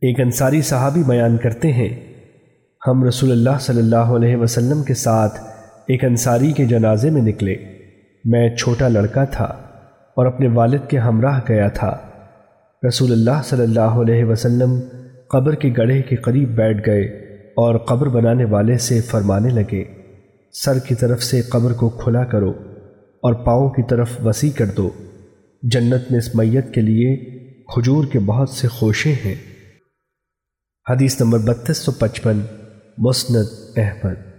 ایک انصاری صحابی بیان کرتے ہیں، ہم رسول اللہ صلی اللہ علیہ وسلم کے ساتھ ایک انصاری کے جنازے میں نکلے۔ میں چھوٹا لڑکا تھا اور اپنے والد کے ہمراہ گیا تھا۔ رسول اللہ صلی اللہ علیہ وسلم قبر کے گڑھے کے قریب بیٹھ گئے اور قبر بنانے والے سے فرمانے لگے، سر کی طرف سے قبر کو کھلا کرو اور پاؤں کی طرف وسیع کر دو۔ جنت میں اس میت کے لیے کھجور کے بہت سے خوشے ہیں۔ حدیث نمبر بتیس سو پچپن مسند احمد۔